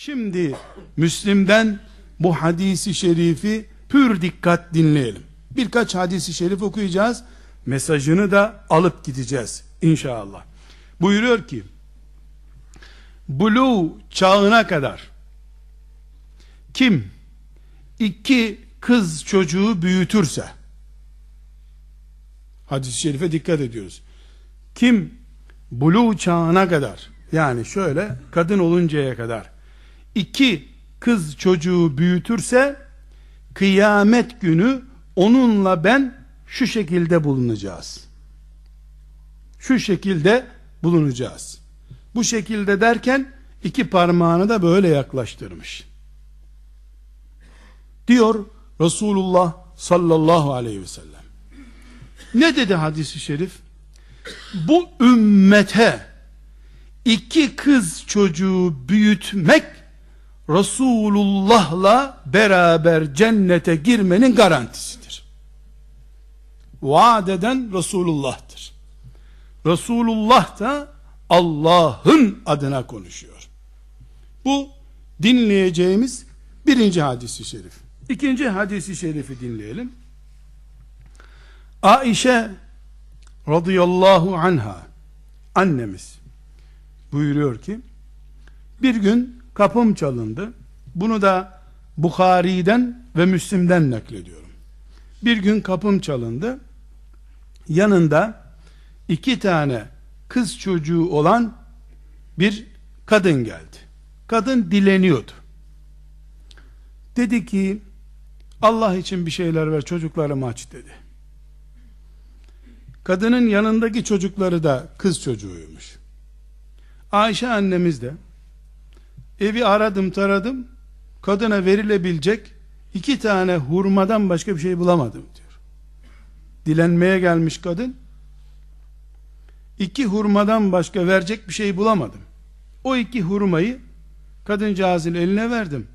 Şimdi Müslim'den bu hadisi şerifi pür dikkat dinleyelim. Birkaç hadisi şerif okuyacağız. Mesajını da alıp gideceğiz inşallah. Buyuruyor ki Bulu çağına kadar kim iki kız çocuğu büyütürse hadis-i şerife dikkat ediyoruz. Kim bulu çağına kadar yani şöyle kadın oluncaya kadar iki kız çocuğu büyütürse kıyamet günü onunla ben şu şekilde bulunacağız. Şu şekilde bulunacağız. Bu şekilde derken iki parmağını da böyle yaklaştırmış. Diyor Resulullah sallallahu aleyhi ve sellem. Ne dedi hadisi şerif? Bu ümmete iki kız çocuğu büyütmek Resulullah'la beraber cennete girmenin garantisidir. Vaad eden Resulullah'tır. Resulullah da Allah'ın adına konuşuyor. Bu dinleyeceğimiz birinci hadisi şerif. İkinci hadisi şerifi dinleyelim. Aişe radıyallahu anha annemiz buyuruyor ki bir gün kapım çalındı. Bunu da Bukhari'den ve Müslim'den naklediyorum. Bir gün kapım çalındı. Yanında iki tane kız çocuğu olan bir kadın geldi. Kadın dileniyordu. Dedi ki Allah için bir şeyler ver çocuklarımı aç dedi. Kadının yanındaki çocukları da kız çocuğuymuş. Ayşe annemiz de evi aradım taradım kadına verilebilecek iki tane hurmadan başka bir şey bulamadım diyor. Dilenmeye gelmiş kadın iki hurmadan başka verecek bir şey bulamadım. O iki hurmayı kadıncağızın eline verdim.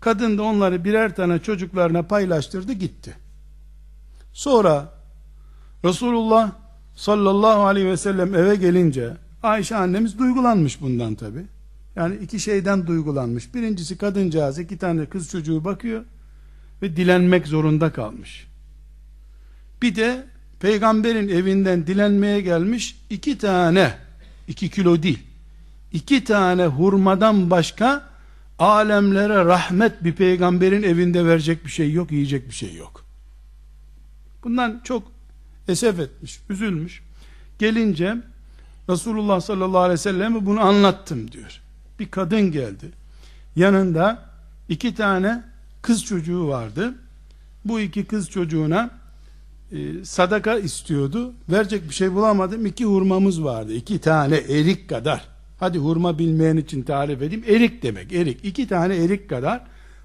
Kadın da onları birer tane çocuklarına paylaştırdı gitti. Sonra Resulullah sallallahu aleyhi ve sellem eve gelince Ayşe annemiz duygulanmış bundan tabi. Yani iki şeyden duygulanmış. Birincisi kadıncağız iki tane kız çocuğu bakıyor ve dilenmek zorunda kalmış. Bir de peygamberin evinden dilenmeye gelmiş iki tane iki kilo değil iki tane hurmadan başka alemlere rahmet bir peygamberin evinde verecek bir şey yok yiyecek bir şey yok bundan çok esef etmiş üzülmüş gelince Resulullah sallallahu aleyhi ve sellem bunu anlattım diyor bir kadın geldi yanında iki tane kız çocuğu vardı bu iki kız çocuğuna e, sadaka istiyordu. Verecek bir şey bulamadım. İki hurmamız vardı. iki tane erik kadar. Hadi hurma bilmeyen için tarif edeyim. Erik demek erik. İki tane erik kadar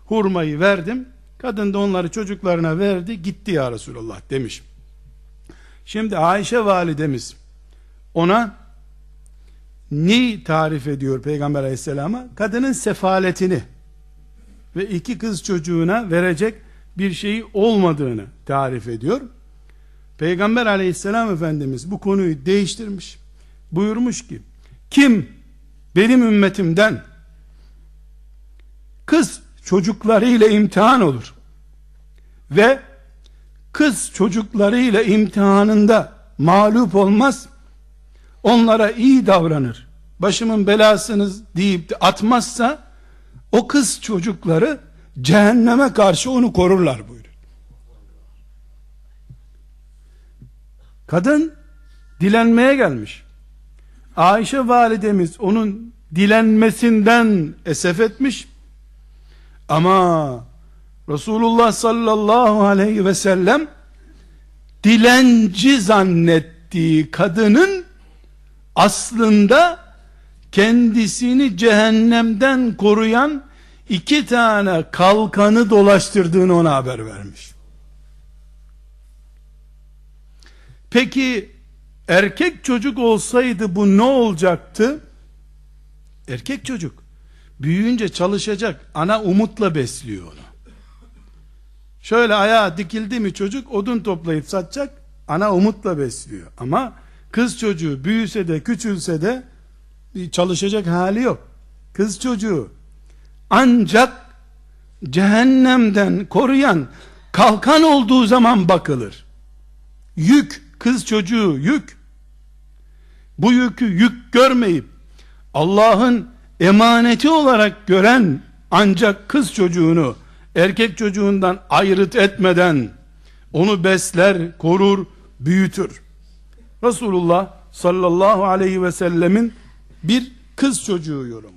hurmayı verdim. Kadın da onları çocuklarına verdi. Gitti ya Resulallah demiş. Şimdi Ayşe validemiz ona ne tarif ediyor Peygamber aleyhisselama? Kadının sefaletini ve iki kız çocuğuna verecek bir şeyi olmadığını tarif ediyor. Peygamber aleyhisselam efendimiz bu konuyu değiştirmiş. Buyurmuş ki kim benim ümmetimden kız çocuklarıyla imtihan olur ve kız çocuklarıyla imtihanında mağlup olmaz onlara iyi davranır başımın belasını deyip de atmazsa o kız çocukları cehenneme karşı onu korurlar buyur. Kadın dilenmeye gelmiş. Ayşe validemiz onun dilenmesinden esef etmiş. Ama Resulullah sallallahu aleyhi ve sellem dilenci zannettiği kadının aslında kendisini cehennemden koruyan iki tane kalkanı dolaştırdığını ona haber vermiş. Peki erkek çocuk olsaydı bu ne olacaktı? Erkek çocuk büyüyünce çalışacak. Ana umutla besliyor onu. Şöyle ayağa dikildi mi çocuk odun toplayıp satacak. Ana umutla besliyor. Ama kız çocuğu büyüse de küçülse de çalışacak hali yok. Kız çocuğu ancak cehennemden koruyan kalkan olduğu zaman bakılır. Yük, kız çocuğu yük. Bu yükü yük görmeyip Allah'ın emaneti olarak gören ancak kız çocuğunu erkek çocuğundan ayrıt etmeden onu besler, korur, büyütür. Resulullah sallallahu aleyhi ve sellemin bir kız çocuğu yorumu.